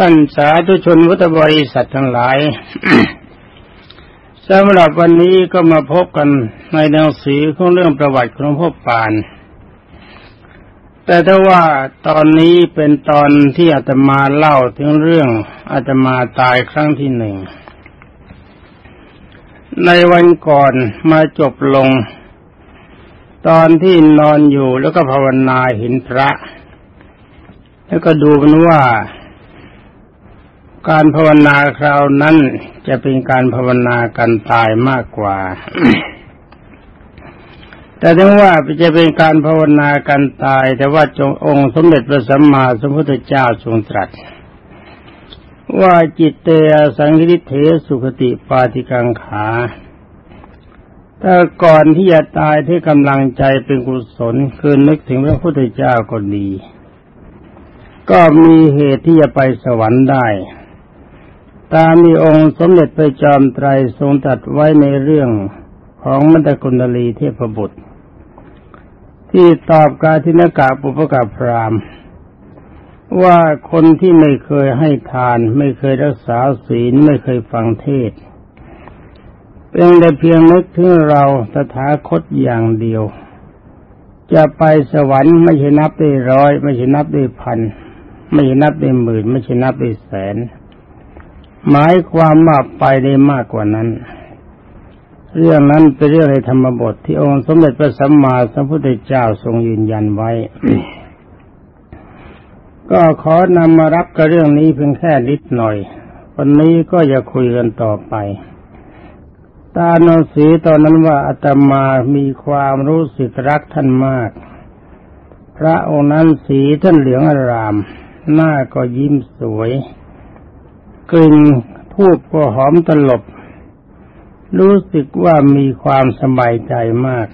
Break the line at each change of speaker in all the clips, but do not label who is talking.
ท่านสาธุชนพุทธบริษัททั้งหลายสำหรับวันนี้ก็มาพบกันในหนังสือของเรื่องประวัติของพ่อปาน แต่ถ้าว่าตอนนี้เป็นตอนที่อาตมาเล่าถึงเรื่องอาตมาตายครั้งที่หนึ่ง ในวันก่อนมาจบลง ตอนที่นอนอยู่แล้วก็ภาวนาเห็นพระ แล้วก็ดูกันว่า การภาวนาคราวนั้นจะเป็นการภาวนากันตายมากกว่า แต่ถึงว่าจะเป็นการภาวนากันตาย แต่ว่าจงองค์สมเด็จพระสัมมาสัมพุทธเจ้าทรงตรัส ว่าจิตเตสังคิเทสุขติปาติกังขาถ้าก่อนที่จะตายที่กำลังใจเป็นกุศลคือนึกถึงพระพุทธเจ้าก็ดี ก็มีเหตุที่จะไปสวรรค์ได้ ตามีองค์สมเด็จพระจอมไตรทรงตัดไว้ในเรื่องของมัตตกุณลีเทพบุตร ที่ตอบกาทินกาปุปกาพรามว่าคนที่ไม่เคยให้ทาน ไม่เคยรักษาศีลไม่เคยฟังเทศเป็นแต่เพียงนึกถึงเราตถาคตอย่างเดียว จะไปสวรรค์ไม่ใช่นับได้ร้อย ไม่ใช่นับได้พัน ไม่ใช่นับได้หมื่น ไม่ใช่นับได้แสน หมายความว่าไปได้มากกว่านั้น เรื่องนั้นเป็นเรื่องในธรรมบทที่องค์สมเด็จพระสัมมาสัมพุทธเจ้าทรงยืนยันไว้ ก็ขอนำมารับกับเรื่องนี้เพียงแค่นิดหน่อย วันนี้ก็จะคุยกันต่อไปตาโนสีตอนนั้นว่าอาตมามีความรู้สึกรักท่านมาก พระองค์นั้นสีท่านเหลืองอาราม หน้าก็ยิ้มสวย กลิ่นทูบก็หอมตลบ รู้สึกว่ามีความสบายใจมาก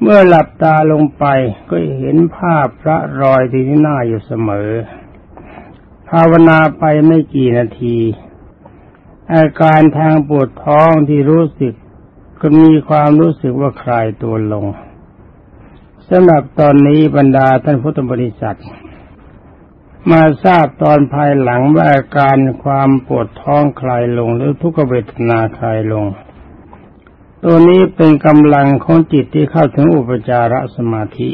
เมื่อหลับตาลงไปก็เห็นภาพพระรอยที่หน้าอยู่เสมอ ภาวนาไปไม่กี่นาที อาการทางปวดท้องที่รู้สึกก็มีความรู้สึกว่าคลายตัวลงสำหรับตอนนี้บรรดาท่านพุทธบริษัท มาทราบตอนภายหลังว่าอาการความปวดท้องคลายลงหรือทุกขเวทนาคลายลง ตัวนี้เป็นกำลังของจิตที่เข้าถึงอุปจารสมาธิ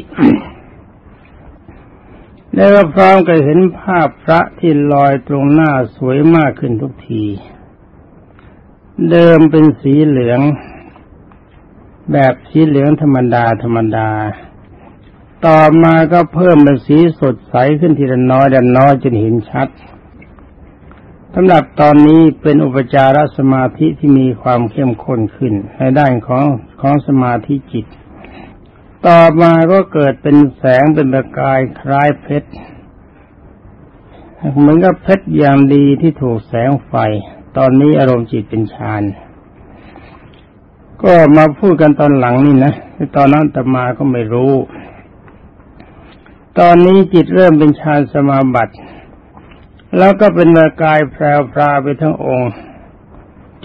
แล้วก็พร้อมกับเห็นภาพพระที่ลอยตรงหน้าสวยมากขึ้นทุกที เดิมเป็นสีเหลือง แบบสีเหลืองธรรมดาธรรมดา ต่อมาก็เพิ่มเป็นสีสดใสขึ้นทีละน้อยดันน้อยจนเห็นชัดสำหรับตอนนี้เป็นอุปจารสมาธิที่มีความเข้มข้นขึ้นในด้านของของสมาธิจิต ต่อมาก็เกิดเป็นแสงเป็นประกายคล้ายเพชรเหมือนกับเพชรอย่างดีที่ถูกแสงไฟ ตอนนี้อารมณ์จิตเป็นฌานก็มาพูดกันตอนหลังนี่นะตอนนั้นตมาก็ไม่รู้ ตอนนี้จิตเริ่มเป็นฌานสมาบัติ แล้วก็เป็นมากายแพรวพราไปทั้งองค์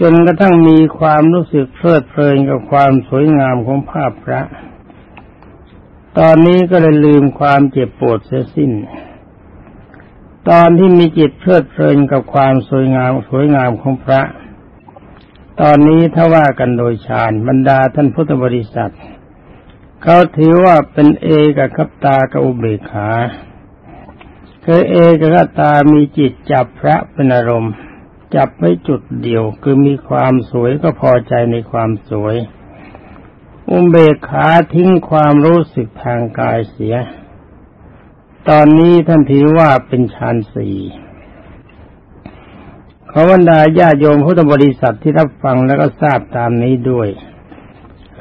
จนกระทั่งมีความรู้สึกเพลิดเพลินกับความสวยงามของภาพพระ ตอนนี้ก็เลยลืมความเจ็บปวดเสียสิ้น ตอนที่มีจิตเพลิดเพลินกับความสวยงามสวยงามของพระ ตอนนี้ถ้าว่ากันโดยฌานบรรดาท่านพุทธบริษัท เขาถือว่าเป็นเอกคับตากับอุเบกขาคือเอกคับตามีจิตจับพระเป็นอารมณ์ จับไว้จุดเดียว คือมีความสวยก็พอใจในความสวย อุเบกขาทิ้งความรู้สึกทางกายเสีย ตอนนี้ท่านถือว่าเป็นฌานสี่ขอบรรดาญาโยมพุทธบริษัทที่รับฟังแล้วก็ทราบตามนี้ด้วย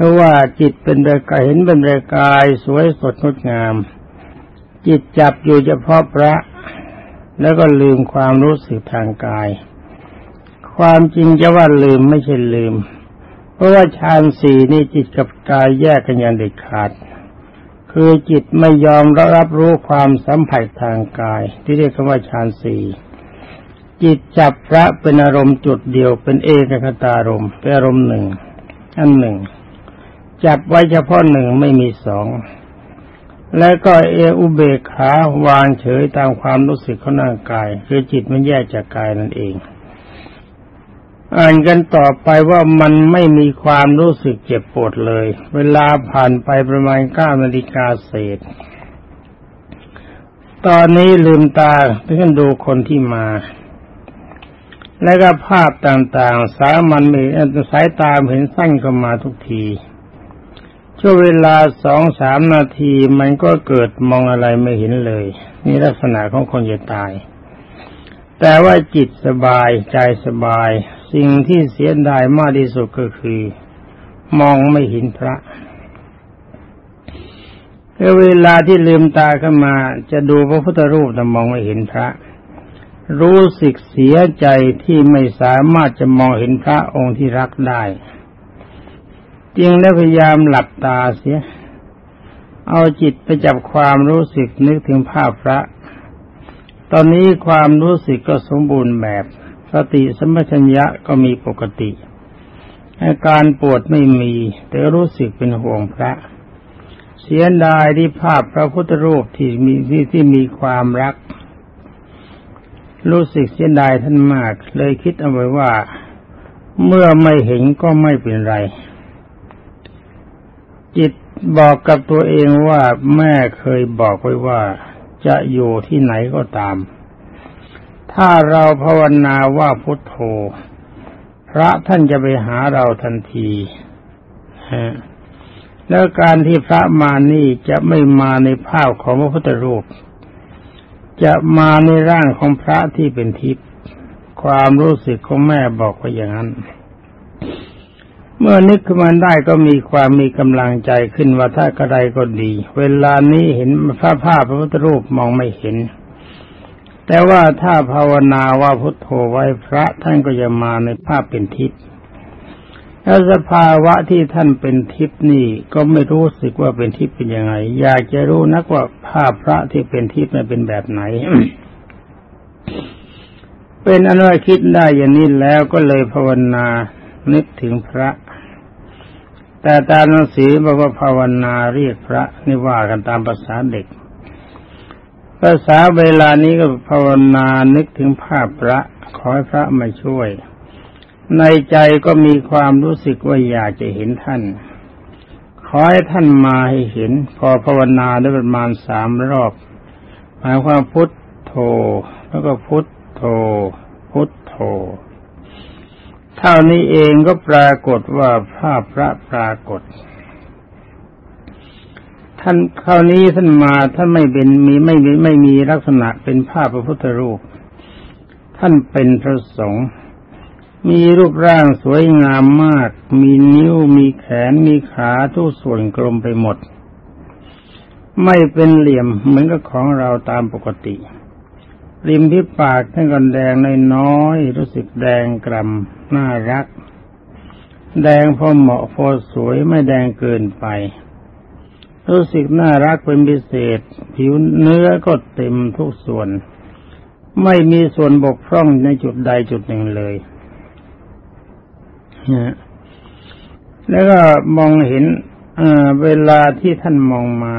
เพราะว่าจิตเป็นประกายเห็นเป็นประกายสวยสดงดงาม จิตจับอยู่เฉพาะพระ แล้วก็ลืมความรู้สึกทางกาย ความจริงจะว่าลืมไม่ใช่ลืม เพราะว่าฌานสี่นี่จิตกับกายแยกกันอย่างเด็ดขาด คือจิตไม่ยอมรับรู้ความสัมผัสทางกาย ที่เรียกว่าฌานสี่จิตจับพระเป็นอารมณ์จุดเดียวเป็นเอกคตารมเป็นอารมณ์หนึ่ง อันหนึ่ง จับไว้เฉพาะหนึ่งไม่มีสอง แล้วก็เออุเบกขาวางเฉยตามความรู้สึกของร่างกาย คือจิตมันแยกจากกายนั่นเอง อ่านกันต่อไปว่ามันไม่มีความรู้สึกเจ็บปวดเลย เวลาผ่านไปประมาณเก้านาฬิกาเศษ ตอนนี้ลืมตาเพื่อดูคนที่มาและก็ภาพต่างๆ สามันมีสายตาเห็นสั้นเข้ามาทุกที ช่วงเวลาสองสามนาทีมันก็เกิดมองอะไรไม่เห็นเลยนี่ลักษณะของคนจะตาย แต่ว่าจิตสบายใจสบาย สิ่งที่เสียดายมากที่สุดก็คือ มองไม่เห็นพระเวลาที่ลืมตาขึ้นมา จะดูพระพุทธรูปแต่มองไม่เห็นพระ รู้สึกเสียใจที่ไม่สามารถจะมองเห็นพระองค์ที่รักได้ จึงได้พยายามหลับตาเสีย เอาจิตไปจับความรู้สึกนึกถึงภาพพระ ตอนนี้ความรู้สึกก็สมบูรณ์แบบสติสมัชัญญะก็มีปกติ อาการปวดไม่มี แต่รู้สึกเป็นห่วงพระ เสียดายที่ภาพพระพุทธรูปที่มีที่ที่มีความรัก รู้สึกเสียดายท่านมาก เลยคิดเอาไว้ว่า เมื่อไม่เห็นก็ไม่เป็นไร จิตบอกกับตัวเองว่าแม่เคยบอกไว้ว่าจะอยู่ที่ไหนก็ตาม ถ้าเราภาวนาว่าพุทโธ พระท่านจะไปหาเราทันทีฮะแล้วการที่พระมานี่จะไม่มาในภาพของพระพุทธรูป จะมาในร่างของพระที่เป็นทิพย์ความรู้สึกของแม่บอกว่าอย่างนั้น เมื่อนึกขึ้นมาได้ก็มีความมีกำลังใจขึ้นว่าถ้ากระไดก็ดี เวลานี้เห็นพระภาพพระพุทธรูปมองไม่เห็น แต่ว่าถ้าภาวนาว่าพุทโธไว้พระท่านก็จะมาในภาพเป็นทิพย์แล้วสภาวะที่ท่านเป็นทิพย์นี่ก็ไม่รู้สึกว่าเป็นทิพย์เป็นยังไง อยากจะรู้นักว่าภาพพระที่เป็นทิพย์เป็นแบบไหนเป็นอนุคิดได้อย่างนี้แล้วก็เลยภาวนานึกถึงพระ แต่ตามหนังสือบอกว่าภาวนาเรียกพระนี่ว่ากันตามภาษาเด็ก ภาษาเวลานี้ก็ภาวนานึกถึงภาพพระขอให้พระมาช่วย ในใจก็มีความรู้สึกว่าอยากจะเห็นท่าน ขอให้ท่านมาให้เห็น พอภาวนาได้ประมาณสามรอบ หมายความพุทโธแล้วก็พุทโธพุทโธ เท่านี้เองก็ปรากฏว่าภาพพระปรากฏ ท่านคราวนี้ท่านมาท่านไม่เป็นมีไม่มีไม่มีลักษณะเป็นภาพพระพุทธรูป ท่านเป็นพระสงฆ์มีรูปร่างสวยงามมาก มีนิ้ว มีแขน มีขาทุกส่วนกลมไปหมด ไม่เป็นเหลี่ยมเหมือนกับของเราตามปกติ ริมที่ปากท่านก็แดงน้อยๆรู้สึกแดงกล่ำ น่ารัก แดงพอเหมาะพอสวยไม่แดงเกินไป รู้สึกน่ารักเป็นพิเศษ ผิวเนื้อก็เต็มทุกส่วน ไม่มีส่วนบกพร่องในจุดใดจุดหนึ่งเลยแล้วก็มองเห็นเวลาที่ท่านมองมา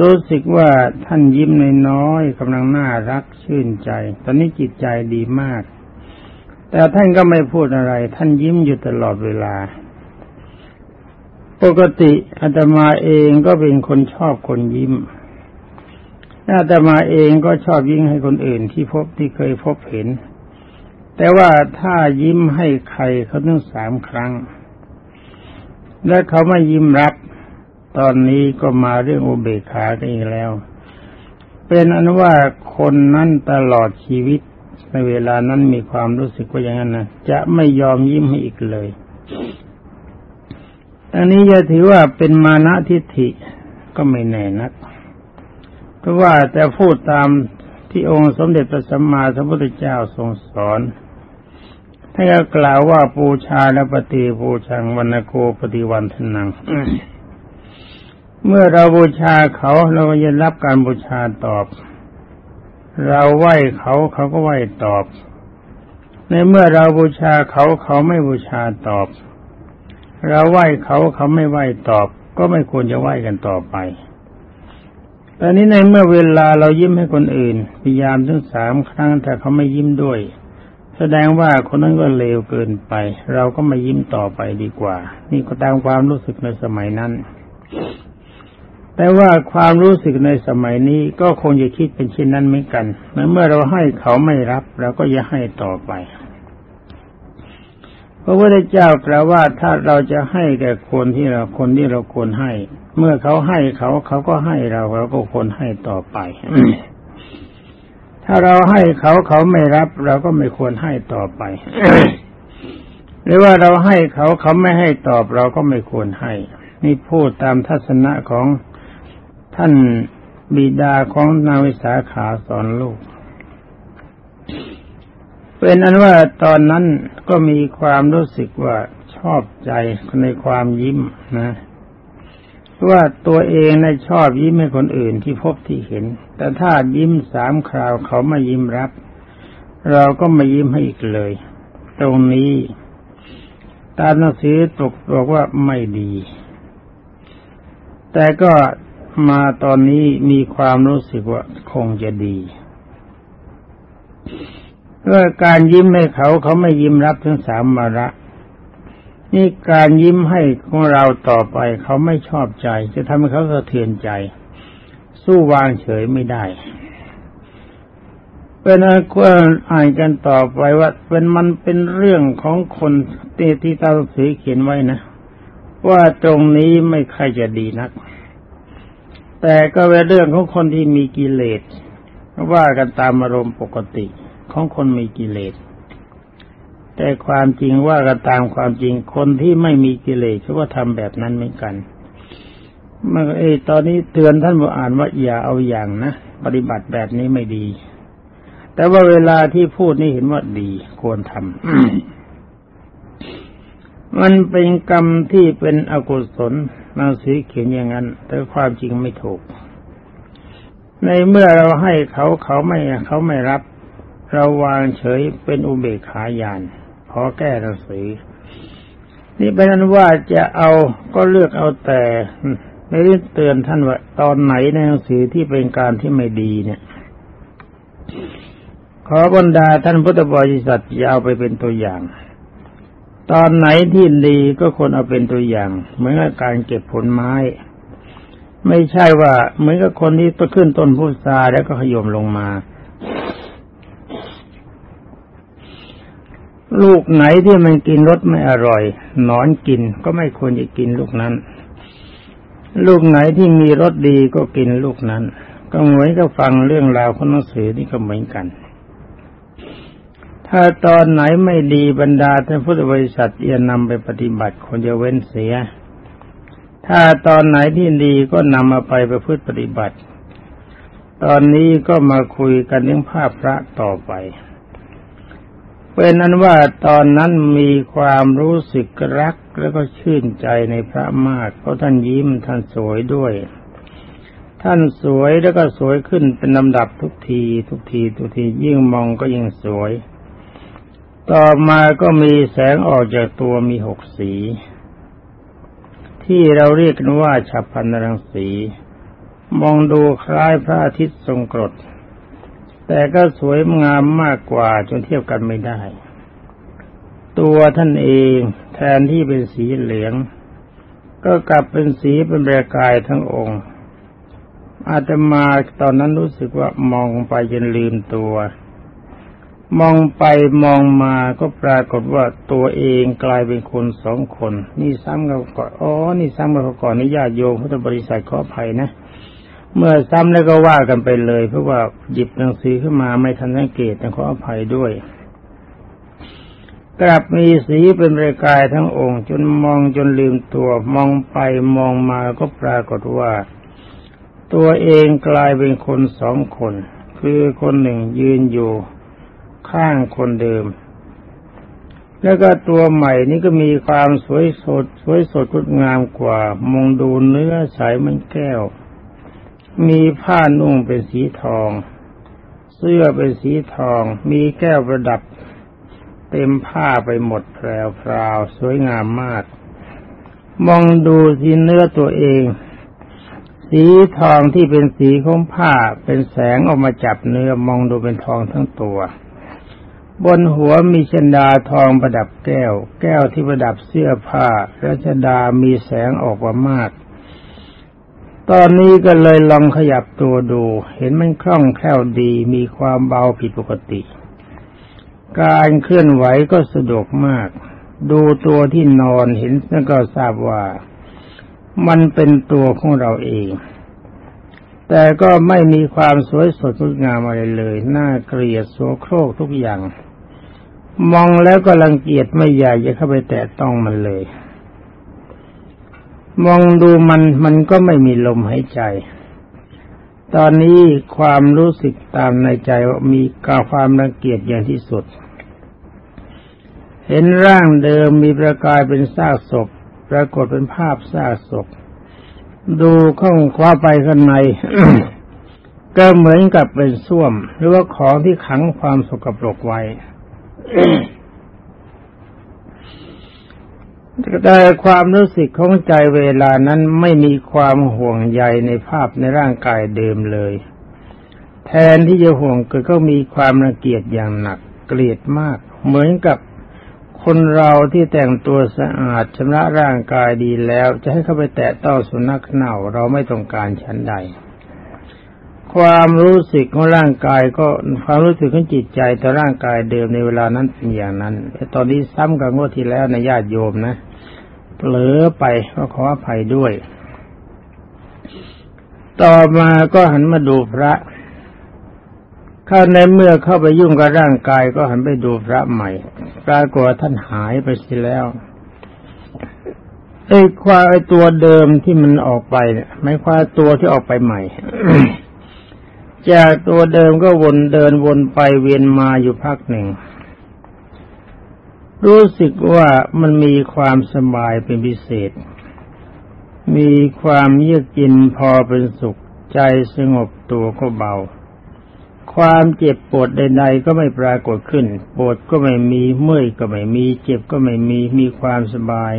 รู้สึกว่าท่านยิ้มน้อยๆกำลังน่ารักชื่นใจ ตอนนี้จิตใจดีมาก แต่ท่านก็ไม่พูดอะไร ท่านยิ้มอยู่ตลอดเวลา ปกติอาตมาเองก็เป็นคนชอบคนยิ้มอาตมาเองก็ชอบยิ้มให้คนอื่นที่พบที่เคยพบเห็น แต่ว่าถ้ายิ้มให้ใครเขาต้องสามครั้ง และเขาไม่ยิ้มรับ ตอนนี้ก็มาเรื่องอุเบกขากันอีกแล้ว เป็นอนุว่าคนนั้นตลอดชีวิต ในเวลานั้นมีความรู้สึกว่าอย่างนั้นนะจะไม่ยอมยิ้มให้อีกเลย อันนี้จะถือว่าเป็นมานะทิฏฐิก็ไม่แน่นัก เพราะว่าแต่พูดตามที่องค์สมเด็จพระสัมมาสัมพุทธเจ้าทรงสอนท่านก็กล่าวว่าปูชาและปฏิปูชังวันโกปฏิวันทนัง เมื่อเราบูชาเขาเราก็จะรับการบูชาตอบ เราไหว้เขาเขาก็ไหว้ตอบ ในเมื่อเราบูชาเขาเขาไม่บูชาตอบ เราไหว้เขาเขาไม่ไหว้ตอบ ก็ไม่ควรจะไหว้กันต่อไปตอนนี้ในเมื่อเวลาเรายิ้มให้คนอื่น พยายามถึงสามครั้งแต่เขาไม่ยิ้มด้วย แสดงว่าคนนั้นก็เลวเกินไป เราก็ไม่ยิ้มต่อไปดีกว่า นี่ก็ตามความรู้สึกในสมัยนั้น แต่ว่าความรู้สึกในสมัยนี้ก็คงจะคิดเป็นเช่นนั้นเหมือนกันเมื่อเราให้เขาไม่รับเราก็จะให้ต่อไปพระพุทธเจ้ากล่าวว่าถ้าเราจะให้แก่คนที่เราคนที่เราควรให้ เมื่อเขาให้เขาเขาก็ให้เราเราก็ควรให้ต่อไป ถ้าเราให้เขาเขาไม่รับเราก็ไม่ควรให้ต่อไป หรือว่าเราให้เขาเขาไม่ให้ตอบเราก็ไม่ควรให้ นี่พูดตามทัศนะของ ท่านบิดาของนาวิสาขาสอนลูก เป็นนั้นว่าตอนนั้นก็มีความรู้สึกว่าชอบใจในความยิ้มนะว่าตัวเองนะชอบยิ้มให้คนอื่นที่พบที่เห็น แต่ถ้ายิ้มสามคราวเขาไม่ยิ้มรับ เราก็ไม่ยิ้มให้อีกเลย ตรงนี้ ตามหนังสือตกบอกว่าไม่ดี แต่ก็ มาตอนนี้มีความรู้สึกว่าคงจะดีเมื่อการยิ้มให้เขาเขาไม่ยิ้มรับทั้งสามมาระ นี่การยิ้มให้ของเราต่อไปเขาไม่ชอบใจ จะทำให้เขาสะเทือนใจ สู้วางเฉยไม่ได้เป็นอันควรอ่านกันต่อไปว่าเป็นมันเป็นเรื่องของคนที่ที่ตาสีเขียนไว้นะ ว่าตรงนี้ไม่ใครจะดีนัก แต่ก็เป็นเรื่องของคนที่มีกิเลสว่ากันตามอารมณ์ปกติของคนมีกิเลส แต่ความจริงว่ากันตามความจริงคนที่ไม่มีกิเลสเขาก็ทำแบบนั้นเหมือนกันเมื่อไอตอนนี้เตือนท่านผู้อ่านว่าอย่าเอาอย่างนะปฏิบัติแบบนี้ไม่ดี แต่ว่าเวลาที่พูดนี่เห็นว่าดีควรทำมันเป็นกรรมที่เป็นอกุศล นางสีเขียนอย่างนั้น แต่ความจริงไม่ถูก ในเมื่อเราให้เขาเขาไม่เขาไม่รับ เราวางเฉยเป็นอุเบกขาญาณขอแก้หนังสือ นี่เป็นนั้นว่าจะเอาก็เลือกเอาแต่ไม่ได้เตือนท่านว่าตอนไหนในหนังสือที่เป็นการที่ไม่ดีเนี่ยขอบรรดาท่านพุทธบริษัทยาวไปเป็นตัวอย่าง ตอนไหนที่ดีก็ควรเอาเป็นตัวอย่าง เหมือนกับการเก็บผลไม้ ไม่ใช่ว่าเหมือนกับคนที่ต้นขึ้นต้นพุทราแล้วก็ขยมลงมา ลูกไหนที่มันกินรสไม่อร่อย นอนกินก็ไม่ควรจะกินลูกนั้น ลูกไหนที่มีรสดีก็กินลูกนั้น ก็เหมือนกับฟังเรื่องราวของหนังสือนี่ก็เหมือนกัน ถ้าตอนไหนไม่ดีบรรดาท่านพุทธบริษัทจะนำไปปฏิบัติคนจะเว้นเสีย ถ้าตอนไหนที่ดีก็นำมาไปประพฤติปฏิบัติ ตอนนี้ก็มาคุยกันเรื่องภาพพระต่อไป เป็นนั้นว่าตอนนั้นมีความรู้สึกรักแล้วก็ชื่นใจในพระมาก เพราะท่านยิ้มท่านสวยด้วย ท่านสวยแล้วก็สวยขึ้นเป็นลำดับทุกที ทุกทีทุกทียิ่งมองก็ยิ่งสวย ต่อมาก็มีแสงออกจากตัวมีหกสี ที่เราเรียกกันว่าฉับพันรังสี มองดูคล้ายพระอาทิตย์ทรงกรด แต่ก็สวยงามมากกว่าจนเทียบกันไม่ได้ ตัวท่านเองแทนที่เป็นสีเหลือง ก็กลับเป็นสีเป็นประกายทั้งองค์อาตมาตอนนั้นรู้สึกว่ามองไปจนลืมตัว มองไปมองมาก็ปรากฏว่าตัวเองกลายเป็นคนสองคน นี่ซ้ำกับก่อนอ๋อนี่ซ้ำกับก่อนนี่ญาติโยมพุทธบริษัทขออภัยนะ เมื่อซ้ำแล้วก็ว่ากันไปเลย เพราะว่าหยิบหนังสือขึ้นมาไม่ทันสังเกตต้งขออภัยด้วย กลับมีสีเป็นประกายทั้งองค์ จนมองจนลืมตัวมองไปมองมาก็ปรากฏว่า ตัวเองกลายเป็นคนสองคน คือคนหนึ่งยืนอยู่ ข้างคนเดิม แล้วก็ตัวใหม่นี่ก็มีความสวยสด สวยสดงดงามกว่า มองดูเนื้อสเหมือนแก้ว มีผ้านุ่งเป็นสีทอง เสื้อเป็นสีทอง มีแก้วประดับ เต็มผ้าไปหมดแพรวพราวสวยงามมาก มองดูที่เนื้อตัวเองสีทองที่เป็นสีของผ้าเป็นแสงออกมาจับเนื้อมองดูเป็นทองทั้งตัว บนหัวมีชดาทองประดับแก้ว แก้วที่ประดับเสื้อผ้าและชดามีแสงออกมามาก ตอนนี้ก็เลยลองขยับตัวดู เห็นมันคล่องแคล่วดีมีความเบาผิดปกติ การเคลื่อนไหวก็สะดวกมาก ดูตัวที่นอนเห็นแล้วก็ทราบว่า มันเป็นตัวของเราเองแต่ก็ไม่มีความสวยสดงดงามอะไรเลย น่าเกลียดโสโครกทุกอย่าง มองแล้วก็รังเกียจไม่อยากจะเข้าไปแตะต้องมันเลย มองดูมันมันก็ไม่มีลมหายใจ ตอนนี้ความรู้สึกตามในใจว่ามีกาความรังเกียจอย่างที่สุด เห็นร่างเดิมมีประกายเป็นซากศพ ปรากฏเป็นภาพซากศพ ดูข้องคว้าไปข้างในก็เหมือนกับเป็นส้วม หรือว่าของที่ขังความสกปรกไว้ แต่ความรู้สึกของใจเวลานั้นไม่มีความห่วงใยในภาพในร่างกายเดิมเลย แทนที่จะห่วงก็ก็มีความระเกียดอย่างหนักเกลียดมาก เหมือนกับคนเราที่แต่งตัวสะอาดชำระร่างกายดีแล้ว จะให้เข้าไปแตะต้องสุนัขเน่าเราไม่ต้องการชั้นใด ความรู้สึกของร่างกายก็ความรู้สึกของจิตใจต่อร่างกายเดิมในเวลานั้นเป็นอย่างนั้นแต่ตอนนี้ซ้ำกับงวดที่แล้วในญาติโยมนะเผลอไปก็ขออภัยด้วย ต่อมาก็หันมาดูพระข้าในเมื่อเข้าไปยุ่งกับร่างกายก็หันไปดูพระใหม่ ปรากฏท่านหายไปเสียแล้วไอ้ควายตัวเดิมที่มันออกไปเนี่ยไม่ควายตัวที่ออกไปใหม่ จากตัวเดิมก็วนเดินวนไปเวียนมาอยู่พักหนึ่ง รู้สึกว่ามันมีความสบายเป็นพิเศษ มีความเยือกเย็นพอเป็นสุขใจสงบตัวก็เบา ความเจ็บปวดใดๆก็ไม่ปรากฏขึ้น ปวดก็ไม่มีเมื่อยก็ไม่มี เจ็บก็ไม่มีมีความสบาย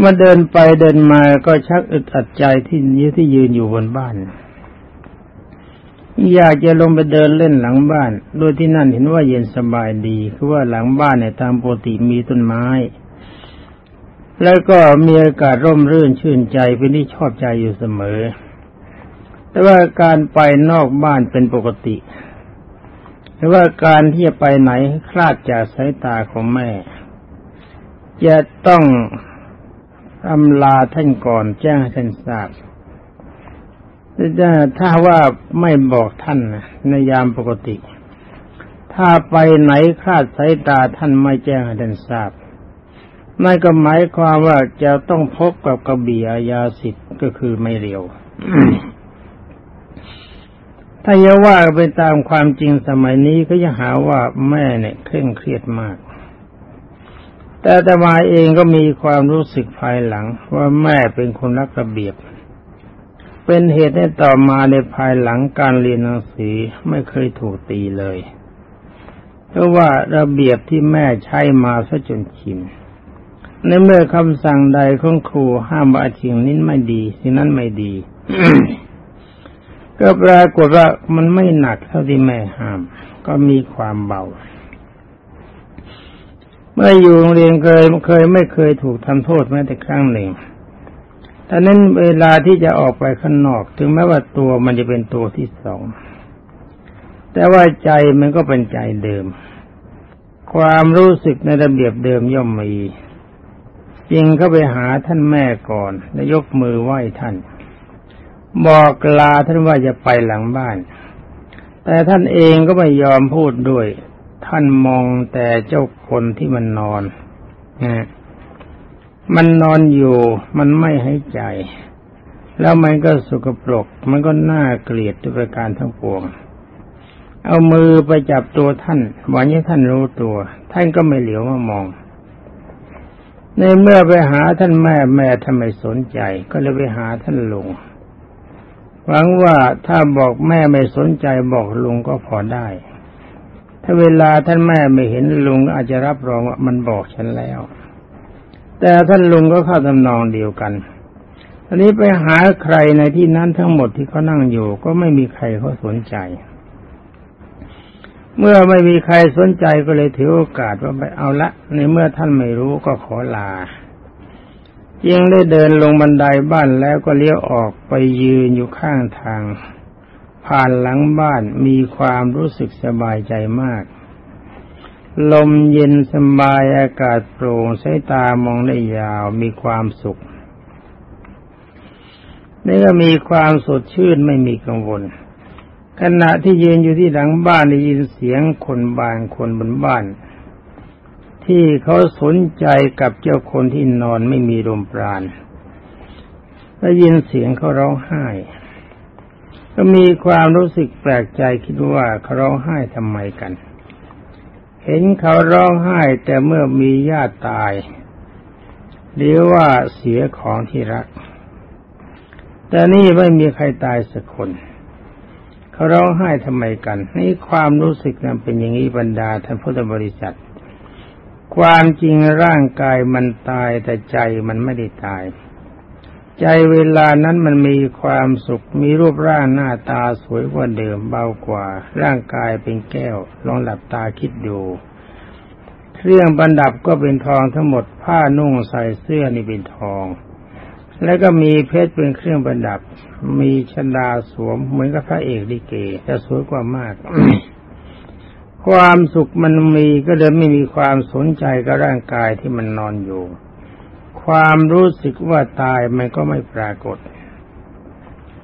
มื่อเดินไปเดินมาก็ชักอึดอัดใจที่นี้ที่ยืนอยู่บนบ้าน อยากจะลงไปเดินเล่นหลังบ้านโดยที่นั่นเห็นว่าเย็นสบายดี คือว่าหลังบ้านเนี่ยตามปกติมีต้นไม้ แล้วก็มีอากาศร่มรื่นชื่นใจเป็นที่ชอบใจอยู่เสมอ แต่ว่าการไปนอกบ้านเป็นปกติหรือว่าการที่จะไปไหนคลาดจากสายตาของแม่ จะต้องอำลาท่านก่อนแจ้งให้ท่านทราบ ถ้าว่าไม่บอกท่านในยามปกติ ถ้าไปไหนคลาดสายตาท่านไม่แจ้งให้ท่านทราบนั่นก็หมายความว่าจะต้องพบกับกระบี่อาญาสิทธิ์ก็คือไม่เร็ว ถ้าจะว่าไปตามความจริงสมัยนี้ก็จะหาว่าแม่เนี่ยเคร่งเครียดมาก แต่แต่มาเองก็มีความรู้สึกภายหลังว่าแม่เป็นคนรักระเบียบ เป็นเหตุให้ต่อมาในภายหลังการเรียนหนังสือไม่เคยถูกตีเลย เพราะว่าระเบียบที่แม่ใช้มาซะจนชินในเมื่อคำสั่งใดของครูห้ามว่าสิ่งนี้ไม่ดีสิ่งนั้นไม่ดี ก็ปรากฏว่ามันไม่หนักเท่าที่แม่ห้าม ก็มีความเบา เมื่ออยู่โรงเรียนเคยเคยไม่เคยถูกทำโทษแม้แต่ครั้งหนึ่ง แต่นั้นเวลาที่จะออกไปข้างนอก ถึงแม้ว่าตัวมันจะเป็นตัวที่สอง แต่ว่าใจมันก็เป็นใจเดิม ความรู้สึกในระเบียบเดิมย่อมมีจึงเข้าไปหาท่านแม่ก่อนและยกมือไหว้ท่าน บอกลาท่านว่าจะไปหลังบ้าน แต่ท่านเองก็ไม่ยอมพูดด้วย ท่านมองแต่เจ้าคนที่มันนอนนะ มันนอนอยู่ มันไม่ให้ใจ แล้วมันก็สกปรก มันก็น่าเกลียดด้วยประการทั้งปวง เอามือไปจับตัวท่านหวังให้ท่านรู้ตัว ท่านก็ไม่เหลียวมามอง ในเมื่อไปหาท่านแม่แม่ทำไมสนใจ ก็เลยไปหาท่านลุงหวังว่าถ้าบอกแม่ไม่สนใจบอกลุงก็พอได้ ถ้าเวลาท่านแม่ไม่เห็นลุงอาจจะรับรองว่ามันบอกฉันแล้ว แต่ท่านลุงก็เข้าทำนองเดียวกันอันนี้ไปหาใครในที่นั้นทั้งหมดที่เขานั่งอยู่ ก็ไม่มีใครเขาสนใจ เมื่อไม่มีใครสนใจก็เลยถือโอกาสว่าไปเอาละ ในเมื่อท่านไม่รู้ก็ขอลายังได้เดินลงบันไดบ้านแล้วก็เลี้ยวออกไปยืนอยู่ข้างทาง ผ่านหลังบ้านมีความรู้สึกสบายใจมาก ลมเย็นสบายอากาศโปร่งสายตามองได้ยาวมีความสุข นี่ก็มีความสดชื่นไม่มีกังวล ขณะที่ยืนอยู่ที่หลังบ้านได้ยินเสียงคนบางคนบนบ้าน ที่เขาสนใจกับเจ้าคนที่นอนไม่มีลมปราณได้ยินเสียงเขาร้องไห้ ก็มีความรู้สึกแปลกใจคิดว่าเขาร้องไห้ทำไมกัน เห็นเขาร้องไห้แต่เมื่อมีญาติตาย หรือว่าเสียของที่รัก แต่นี่ไม่มีใครตายสักคน เขาร้องไห้ทำไมกันนี่ความรู้สึกนั้นเป็นอย่างนี้บรรดาท่านพุทธบริษัท ความจริงร่างกายมันตายแต่ใจมันไม่ได้ตาย ใจเวลานั้นมันมีความสุข มีรูปร่างหน้าตาสวยกว่าเดิมเบากว่า ร่างกายเป็นแก้ว ลองหลับตาคิดดู เครื่องบรรดับก็เป็นทองทั้งหมดผ้านุ่งใส่เสื้อนี่เป็นทอง แล้วก็มีเพชรเป็นเครื่องประดับ มีชดาสวมเหมือนกับพระเอกลิเกแต่สวยกว่ามาก ความสุขมันมีก็เลยไม่มีความสนใจกับร่างกายที่มันนอนอยู่ ความรู้สึกว่าตายมันก็ไม่ปรากฏ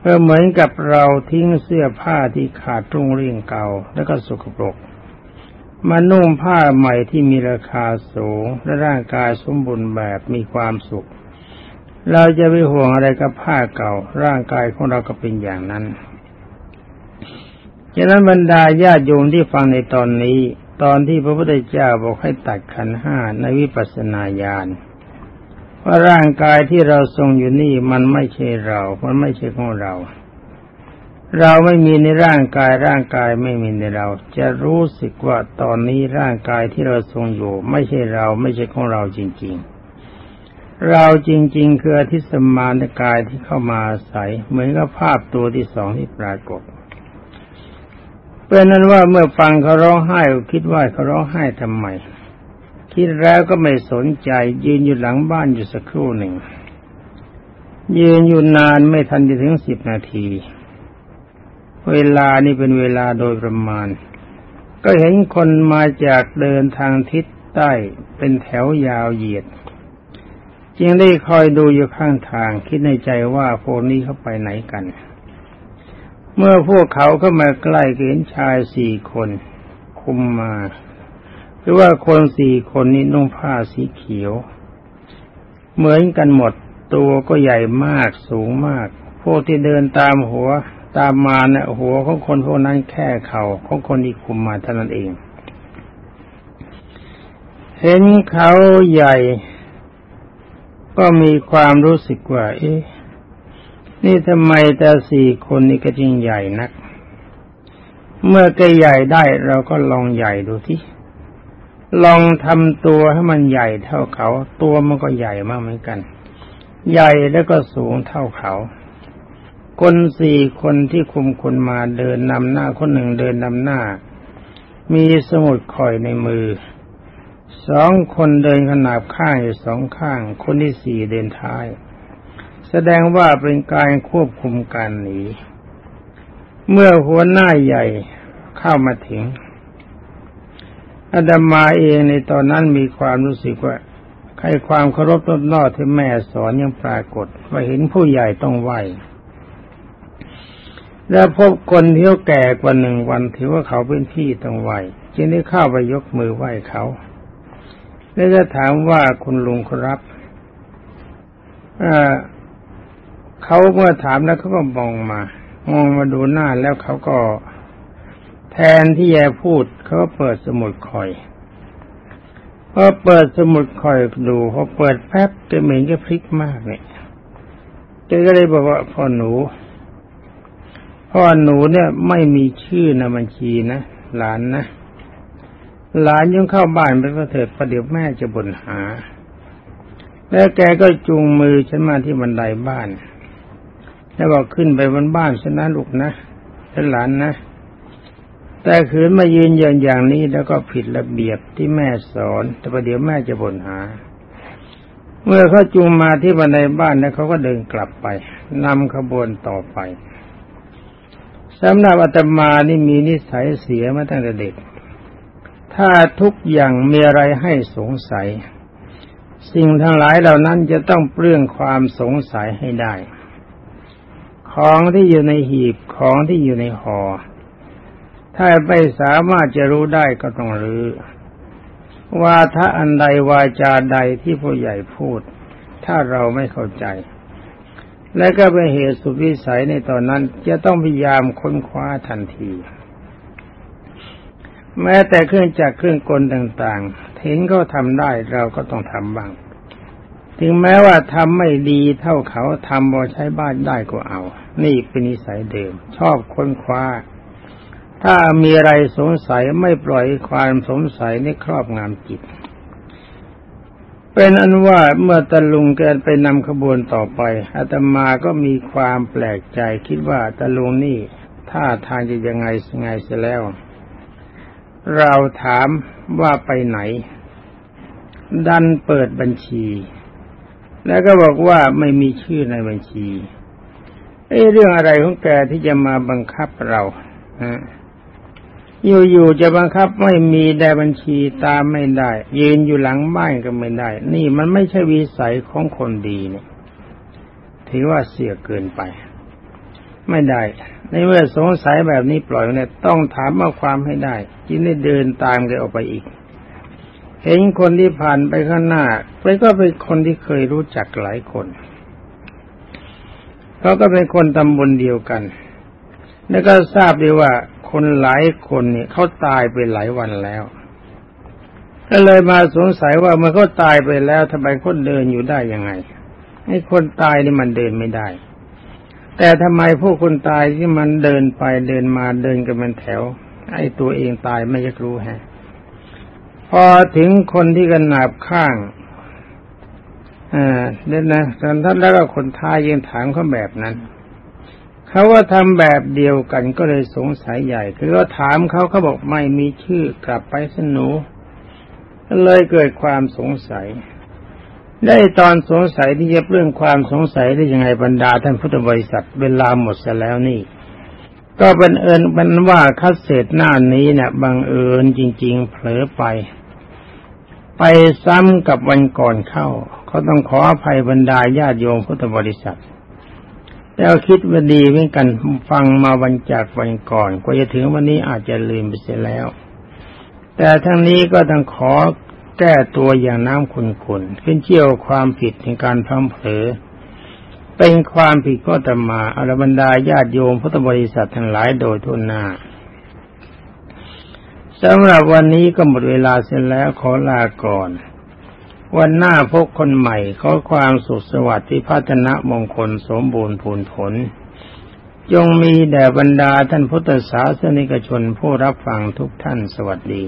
เออเหมือนกับเราทิ้งเสื้อผ้าที่ขาดตรงเรียงเก่า แล้วก็สกปรกมานุ่งผ้าใหม่ที่มีราคาสูง และร่างกายสมบูรณ์แบบมีความสุข เราจะไปห่วงอะไรกับผ้าเก่า ร่างกายของเราก็เป็นอย่างนั้นฉะนั้นบรรดาญาติโยมที่ฟังในตอนนี้ ตอนที่พระพุทธเจ้าบอกให้ตัดขันห้าในวิปัสสนาญาณ ว่าร่างกายที่เราทรงอยู่นี่มันไม่ใช่เรา มันไม่ใช่ของเรา เราไม่มีในร่างกายร่างกายไม่มีในเรา จะรู้สึกว่าตอนนี้ร่างกายที่เราทรงอยู่ ไม่ใช่เราไม่ใช่ของเราจริง ๆ เราจริง ๆ คืออธิสมานกายที่เข้ามาอาศัยเหมือนกับภาพตัวที่สองที่ปรากฏเป็นนั้นว่าเมื่อฟังเขาร้องไห้คิดว่าเขาร้องไห้ทำไม คิดแล้วก็ไม่สนใจ ยืนอยู่หลังบ้านอยู่สักครู่หนึ่ง ยืนอยู่นานไม่ทันจะถึงสิบนาที เวลานี่เป็นเวลาโดยประมาณ ก็เห็นคนมาจากเดินทางทิศใต้เป็นแถวยาวเหยียด จึงได้คอยดูอยู่ข้างทาง คิดในใจว่าพวกนี้เขาไปไหนกัน เมื่อพวกเขาเข้ามาใกล้เห็นชายสี่คน คุมมา รือว่าคนสี่คนนี้นุ่งผ้าสีเขียว เหมือนกันหมดตัวก็ใหญ่มากสูงมาก พวกที่เดินตามหัวตามมาเนะี่ยหัวของคนพวกนั้นแค่เขา่าของคนที่คุมมาเท่านั้นเอง เห็นเขาใหญ่ ก็มีความรู้สึกว่า เอ๊ะนี่ทำไมแต่สี่คนนี้ก็จริงใหญ่นัก เมื่อแกใหญ่ได้เราก็ลองใหญ่ดูที่ ลองทำตัวให้มันใหญ่เท่าเขา ตัวมันก็ใหญ่มากเหมือนกัน ใหญ่แล้วก็สูงเท่าเขา คนสี่คนที่คุมคนมาเดินนำหน้าคนหนึ่งเดินนำหน้า มีสมุดคอยในมือ สองคนเดินขนาบข้างอยู่สองข้าง คนที่สี่เดินท้าย แสดงว่าเป็นการควบคุมการหนีเมื่อหัวหน้าใหญ่เข้ามาถึง อาดามาเองในตอนนั้นมีความรู้สึกว่าใครความเคารพต้นนอที่แม่สอนยังปรากฏว่าเห็นผู้ใหญ่ต้องไหวแล้วพบคนที่เขาแก่กว่าหนึ่งวันถือว่าเขาเป็นพี่ต้องไหวจึงได้เข้าไปยกมือไหว้เขาแล้วจะถามว่าคุณลุงครับเขาเมื่อถามแล้วเขาก็มองมา มองมาดูหน้าแล้วเขาก็ แทนที่จะพูดเขาก็เปิดสมุดคอยพอเปิดสมุดคอยดูพอเปิดแป๊บจะเหม็นก็พลิกมากเนี่ยเจก็เลยบอกว่าพ่อหนูพ่อหนูเนี่ยไม่มีชื่อในบัญชีนะหลานนะหลานยังเข้าบ้านไปก็เถิดประเดี๋ยวแม่จะบ่นหา แล้วแกก็จูงมือฉันมาที่บันไดบ้าน แล้วบอกขึ้นไปบนบ้านชนนะลูกนะท่านหลานนะ แต่ขืนมายืนยันอย่างนี้แล้วก็ผิดระเบียบที่แม่สอน แต่ประเดี๋ยวแม่จะบ่นหา เมื่อเขาจูงมาที่บันไดบ้านแล้วเขาก็เดินกลับไปนำขบวนต่อไปสำหรับอาตมานี่มีนิสัยเสียมาตั้งแต่เด็ก ถ้าทุกอย่างมีอะไรให้สงสัย สิ่งทั้งหลายเหล่านั้นจะต้องเปลื้องความสงสัยให้ได้ ของที่อยู่ในหีบของที่อยู่ในหอ่อ ถ้าไม่สามารถจะรู้ได้ก็ต้องรื้อว่าถ้าอันใดวาจาใดที่ผู้ใหญ่พูด ถ้าเราไม่เข้าใจ และก็เป็นเหตุสุวิสัยในตอนนั้นจะต้องพยายามค้นคว้าทันที แม้แต่เครื่องจักรเครื่องกลต่างๆเห็นเขาทำได้เราก็ต้องทำบ้าง ถึงแม้ว่าทำไม่ดีเท่าเขาทำพอใช้บ้านได้ก็เอา นี่เป็นนิสัยเดิม ชอบค้นคว้า ถ้ามีอะไรสงสัยไม่ปล่อยความสงสัยในครอบงำจิต เป็นอันว่าเมื่อตะลุงเกินไปนำขบวนต่อไปอาตมาก็มีความแปลกใจคิดว่าตะลุงนี่ท่าทางจะยังไงไงเสียแล้ว เราถามว่าไปไหน ดันเปิดบัญชี แล้วก็บอกว่าไม่มีชื่อในบัญชีเอ้เรื่องอะไรของแกที่จะมาบังคับเราฮะ อยู่ๆจะบังคับไม่มีได้บัญชีตามไม่ได้ ยืนอยู่หลังบ้านก็ไม่ได้ นี่มันไม่ใช่วิสัยของคนดีเนี่ยถือว่าเสียเกินไป ไม่ได้ ในเมื่อสงสัยแบบนี้ปล่อยเนี่ย ต้องถามมาความให้ได้จึงได้เดินตามแกออกไปอีก เห็นคนที่ผ่านไปข้างหน้าไปก็เป็นคนที่เคยรู้จักหลายคนเขาก็เป็นคนตำบลเดียวกัน แล้วก็ทราบดีว่า คนหลายคนเนี่ยเขาตายไปหลายวันแล้วก็เลยมาสงสัยว่าเมื่อเขาตายไปแล้วทำไมคนเดินอยู่ได้ยังไงไอ้คนตายนี่มันเดินไม่ได้ แต่ทำไมพวกคนตายที่มันเดินไปเดินมาเดินกันเป็นแถว ไอ้ตัวเองตายไม่ยากรู้ฮะพอถึงคนที่กันหนาบข้างอ่าเด่นนะท่านแล้วก็คนท้ายยังถามเขาแบบนั้น เขาว่าทำแบบเดียวกันก็เลยสงสัยใหญ่ คือก็ถามเขาเขาบอกไม่มีชื่อกลับไปสนูเลยเกิดความสงสัย ได้ตอนสงสัยที่จะเรื่องความสงสัยได้ยังไงบรรดาท่านพุทธบริษัทเวลาหมดเสแล้วนี่ ก็เป็นเอิญเป็นว่าคัดเศษหน้านี้เนี่ยบังเอิญจริง ๆ เผลอไป ไปซ้ำกับวันก่อนเข้าเขาต้องขออภัยบรรดาญาติโยมพุทธบริษัท แล้วคิดว่าดีเหมือนกันฟังมาวันจากวันก่อนกว่าจะถึงวันนี้อาจจะลืมไปเสียแล้ว แต่ทั้งนี้ก็ต้องขอแก้ตัวอย่างน้ำขุนๆขึ้นเชี่ยวความผิดในการพังเผลอเป็นความผิดก็ตมาอรบรรดาญาติโยมพุทธบริษัททั้งหลายโดยทุนหน้าสำหรับวันนี้ก็หมดเวลาเสร็จแล้วขอลาก่อน วันหน้าพบคนใหม่ขอความสุขสวัสดิ์ที่พัฒนามงคลสมบูรณ์ผลผลจงมีแด่บรรดาท่านพุทธศาสนิกชนผู้รับฟังทุกท่านสวัสดี